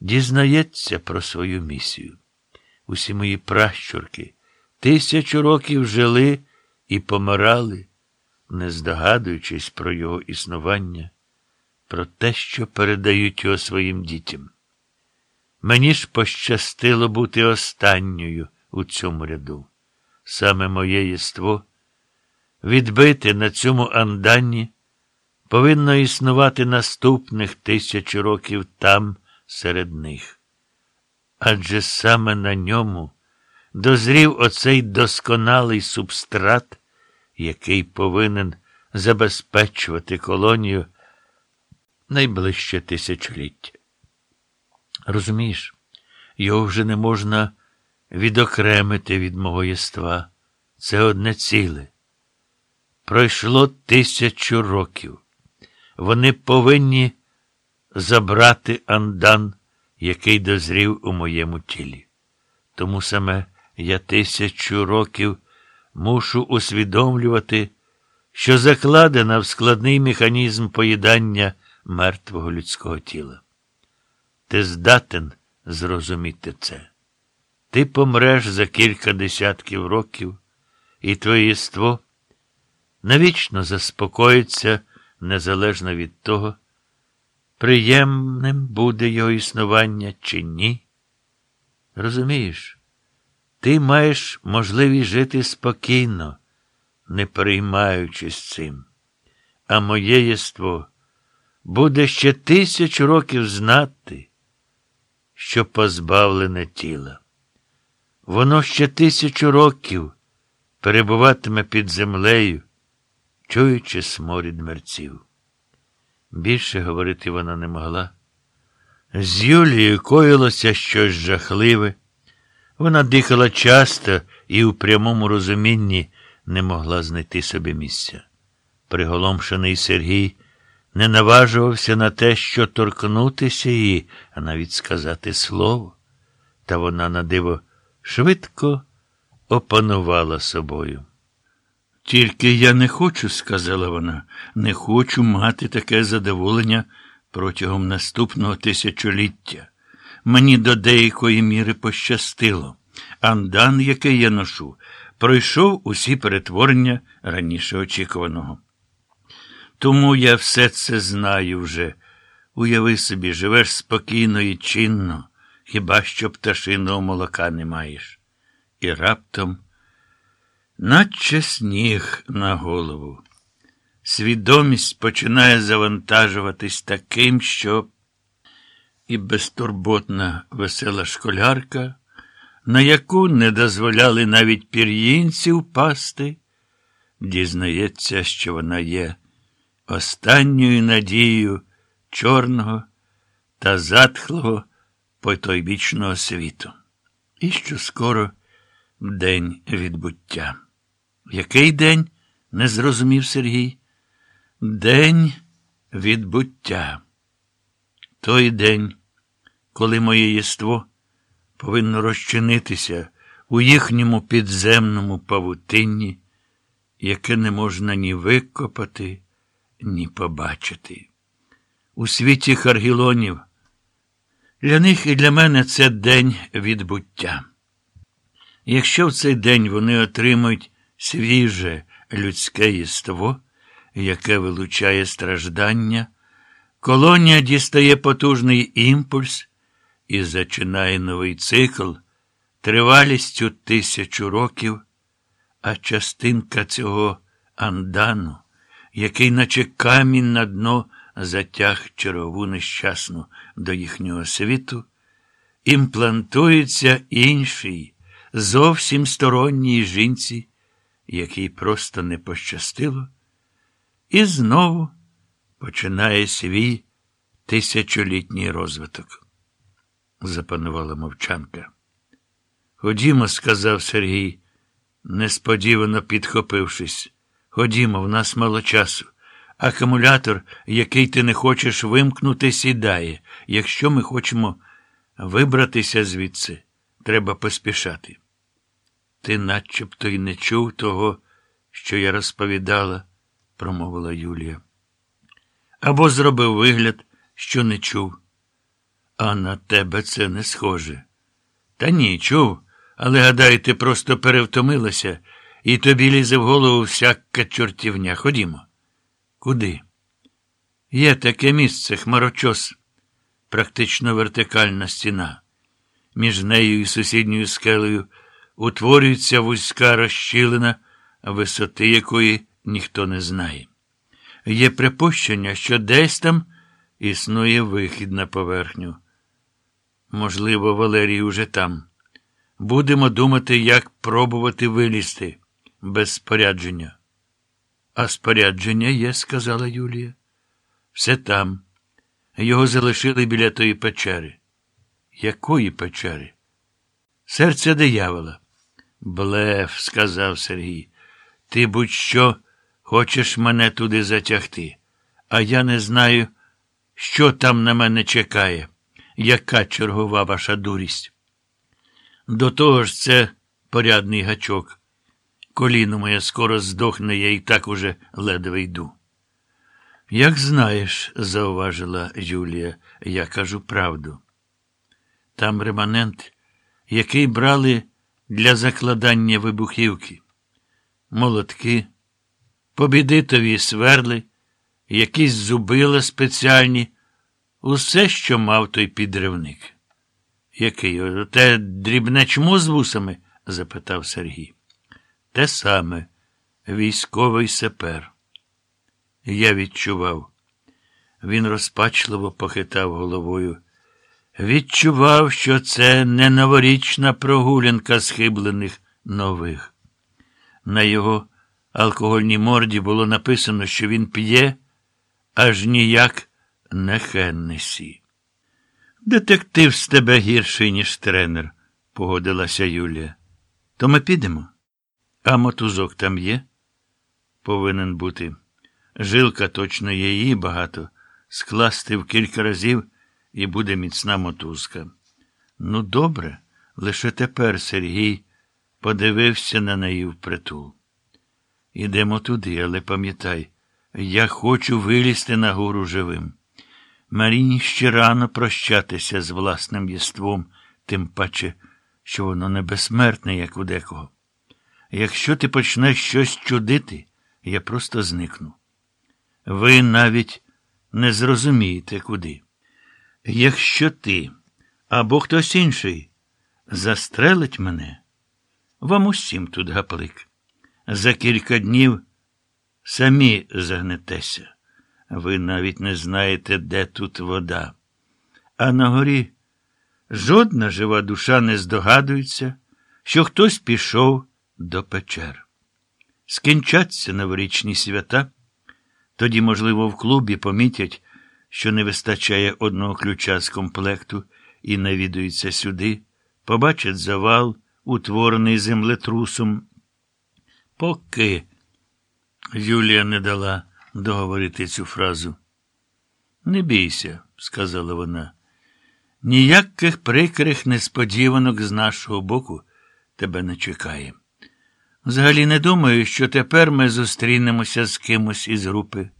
дізнається про свою місію. Усі мої пращурки тисячу років жили і помирали, не здогадуючись про його існування, про те, що передають його своїм дітям. Мені ж пощастило бути останньою у цьому ряду. Саме моє єство відбити на цьому анданні повинно існувати наступних тисячу років там серед них. Адже саме на ньому дозрів оцей досконалий субстрат, який повинен забезпечувати колонію найближче тисячоліття. Розумієш, його вже не можна відокремити від мого єства. Це одне ціле. Пройшло тисячу років. Вони повинні забрати андан, який дозрів у моєму тілі. Тому саме я тисячу років мушу усвідомлювати, що закладена в складний механізм поїдання мертвого людського тіла. Ти здатен зрозуміти це. Ти помреш за кілька десятків років, і твоє єство навічно заспокоїться незалежно від того, приємним буде його існування чи ні. Розумієш, ти маєш можливість жити спокійно, не переймаючись цим, а моє єство буде ще тисячу років знати, що позбавлене тіла. Воно ще тисячу років перебуватиме під землею, чуючи сморід мерців. Більше говорити вона не могла. З Юлією коїлося щось жахливе. Вона дихала часто і у прямому розумінні не могла знайти собі місця. Приголомшений Сергій не наважувався на те, що торкнутися її, а навіть сказати слово. Та вона на диво швидко опанувала собою. Тільки я не хочу, сказала вона, не хочу мати таке задоволення протягом наступного тисячоліття. Мені до деякої міри пощастило. Андан, який я ношу, пройшов усі перетворення раніше очікуваного. Тому я все це знаю вже. Уяви собі, живеш спокійно і чинно, хіба що пташиного молока не маєш. І раптом, наче сніг на голову, свідомість починає завантажуватись таким, що і безтурботна весела школярка, на яку не дозволяли навіть пір'їнці впасти, дізнається, що вона є останньою надією чорного та затхлого потойбічного світу. І що скоро день відбуття. Який день? не зрозумів Сергій. День відбуття. Той день, коли моє єство повинно розчинитися у їхньому підземному павутинні, яке не можна ні викопати, ні побачити. У світі Харгілонів для них і для мене це день відбуття. Якщо в цей день вони отримують свіже людське єство, яке вилучає страждання, колонія дістає потужний імпульс і зачинає новий цикл тривалістю тисячу років, а частинка цього андану, який, наче камінь на дно, затяг чергову нещасну до їхнього світу, імплантується інший, зовсім сторонній жінці, якій просто не пощастило, і знову починає свій тисячолітній розвиток. Запанувала мовчанка. Ходімо, сказав Сергій, несподівано підхопившись. Ходімо, в нас мало часу. Акумулятор, який ти не хочеш вимкнути, сідає. Якщо ми хочемо вибратися звідси, треба поспішати. Ти начебто й не чув того, що я розповідала, промовила Юлія. Або зробив вигляд, що не чув. А на тебе це не схоже. Та ні, чув, але гадаю, ти просто перевтомилася, і тобі лізе в голову всяка чортівня. Ходімо. Куди? Є таке місце, хмарочос, практично вертикальна стіна. Між нею і сусідньою скелею утворюється вузька розщілина, висоти якої ніхто не знає. Є припущення, що десь там існує вихід на поверхню. Можливо, Валерій уже там. Будемо думати, як пробувати вилізти без спорядження. А спорядження є, сказала Юлія. Все там. Його залишили біля тої печери. Якої печери? Серце диявола. Блеф, сказав Сергій. Ти будь-що хочеш мене туди затягти, а я не знаю, що там на мене чекає, яка чергова ваша дурість. До того ж, це порядний гачок. Коліно моє скоро здохне, я і так уже ледве йду. Як знаєш, зауважила Юлія, я кажу правду. Там реманент, який брали для закладання вибухівки, молотки, побідитові сверли, якісь зубила спеціальні, усе, що мав той підривник. Який? Те дрібне чмо з вусами? запитав Сергій. Те саме військовий сапер. Я відчував. Він розпачливо похитав головою. Відчував, що це не новорічна прогулянка схиблених нових. На його алкогольній морді було написано, що він п'є, аж ніяк не Хеннесі. Детектив з тебе гірший, ніж тренер, погодилася Юлія. То ми підемо. А мотузок там є? Повинен бути. Жилка точно є її багато. Скласти в кілька разів і буде міцна мотузка. Ну, добре, лише тепер Сергій подивився на неї впритул. Ідемо туди, але пам'ятай, я хочу вилізти на гору живим. Маріні ще рано прощатися з власним єством, тим паче, що воно не безсмертне, як у декого. Якщо ти почнеш щось чудити, я просто зникну. Ви навіть не зрозумієте куди. Якщо ти або хтось інший застрелить мене, вам усім тут гаплик. За кілька днів самі загнетеся. Ви навіть не знаєте, де тут вода. А на горі жодна жива душа не здогадується, що хтось пішов до печер. Скінчаться новорічні свята, тоді, можливо, в клубі помітять, що не вистачає одного ключа з комплекту і навідуються сюди, побачать завал, утворений землетрусом. Поки Юлія не дала договорити цю фразу. Не бійся, сказала вона. Ніяких прикрих несподіванок з нашого боку тебе не чекає. Взагалі не думаю, що тепер ми зустрінемося з кимось із групи.